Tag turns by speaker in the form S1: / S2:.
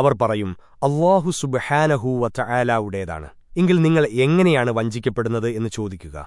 S1: അവർ പറയും അള്ളാഹു സുബഹാനഹൂവ ചായാലാവുടേതാണ് എങ്കിൽ നിങ്ങൾ എങ്ങനെയാണ് വഞ്ചിക്കപ്പെടുന്നത് എന്ന് ചോദിക്കുക.